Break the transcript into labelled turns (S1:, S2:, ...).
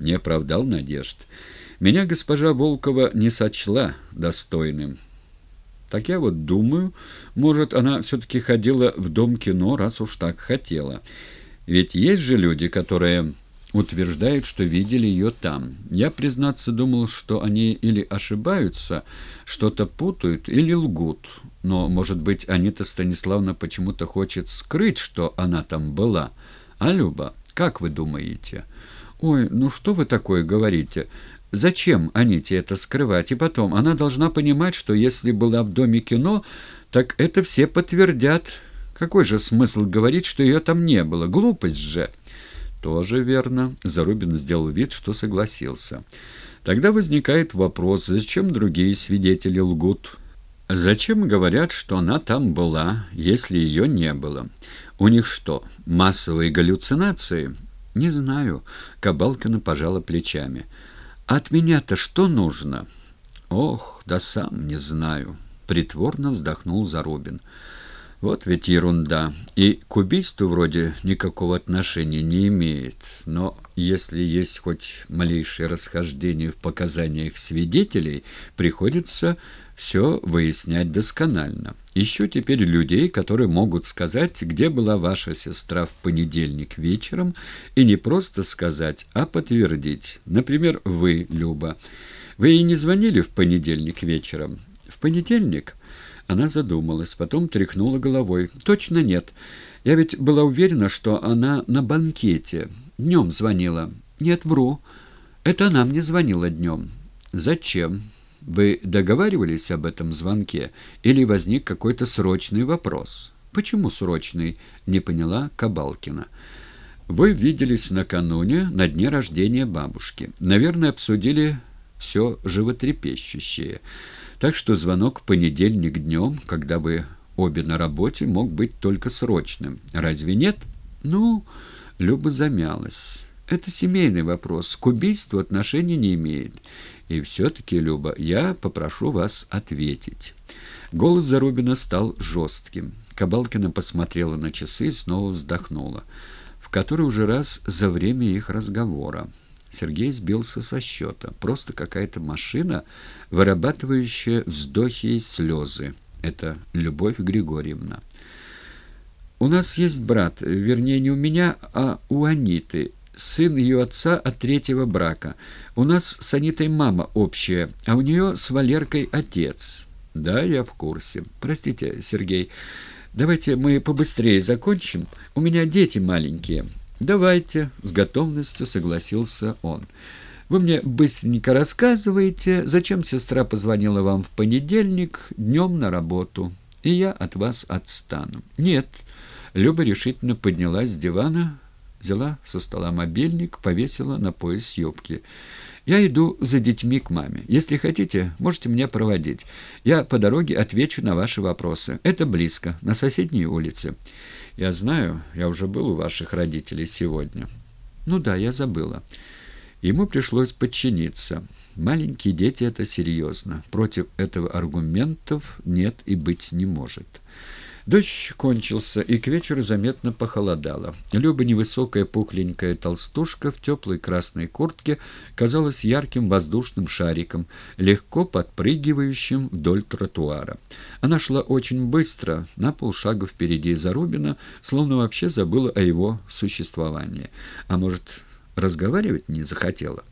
S1: не оправдал надежд. Меня госпожа Волкова не сочла достойным. Так я вот думаю, может, она все-таки ходила в дом кино, раз уж так хотела. Ведь есть же люди, которые утверждают, что видели ее там. Я, признаться, думал, что они или ошибаются, что-то путают, или лгут. Но, может быть, Анита Станиславна почему-то хочет скрыть, что она там была. А, Люба, как вы думаете? Ой, ну что вы такое говорите? Зачем Аните это скрывать? И потом, она должна понимать, что если была в Доме кино, так это все подтвердят. Какой же смысл говорить, что ее там не было? Глупость же. Тоже верно. Зарубин сделал вид, что согласился. Тогда возникает вопрос, зачем другие свидетели лгут? Зачем говорят, что она там была, если ее не было? У них что, массовые галлюцинации? Не знаю. Кабалкина пожала плечами. От меня-то что нужно? Ох, да сам не знаю. Притворно вздохнул Зарубин. Вот ведь ерунда. И к убийству вроде никакого отношения не имеет. Но если есть хоть малейшее расхождение в показаниях свидетелей, приходится все выяснять досконально. Ищу теперь людей, которые могут сказать, где была ваша сестра в понедельник вечером, и не просто сказать, а подтвердить. Например, вы, Люба. Вы ей не звонили в понедельник вечером? В понедельник? Она задумалась, потом тряхнула головой. «Точно нет. Я ведь была уверена, что она на банкете. Днем звонила». «Нет, вру. Это она мне звонила днем». «Зачем? Вы договаривались об этом звонке? Или возник какой-то срочный вопрос?» «Почему срочный?» — не поняла Кабалкина. «Вы виделись накануне, на дне рождения бабушки. Наверное, обсудили все животрепещущее». Так что звонок в понедельник днем, когда вы обе на работе, мог быть только срочным. Разве нет? Ну, Люба замялась. Это семейный вопрос, к убийству отношения не имеет. И все-таки, Люба, я попрошу вас ответить. Голос Зарубина стал жестким. Кабалкина посмотрела на часы и снова вздохнула. В который уже раз за время их разговора. Сергей сбился со счета. Просто какая-то машина, вырабатывающая вздохи и слезы. Это Любовь Григорьевна. «У нас есть брат, вернее, не у меня, а у Аниты, сын ее отца от третьего брака. У нас с Анитой мама общая, а у нее с Валеркой отец». «Да, я в курсе. Простите, Сергей, давайте мы побыстрее закончим. У меня дети маленькие». «Давайте», — с готовностью согласился он. «Вы мне быстренько рассказываете, зачем сестра позвонила вам в понедельник днем на работу, и я от вас отстану». «Нет». Люба решительно поднялась с дивана, взяла со стола мобильник, повесила на пояс юбки. «Я иду за детьми к маме. Если хотите, можете меня проводить. Я по дороге отвечу на ваши вопросы. Это близко, на соседней улице». «Я знаю, я уже был у ваших родителей сегодня». «Ну да, я забыла». Ему пришлось подчиниться. Маленькие дети — это серьезно. Против этого аргументов нет и быть не может. Дождь кончился, и к вечеру заметно похолодало. Люба, невысокая пухленькая толстушка в теплой красной куртке, казалась ярким воздушным шариком, легко подпрыгивающим вдоль тротуара. Она шла очень быстро, на полшага впереди Зарубина, словно вообще забыла о его существовании. А может, разговаривать не захотела?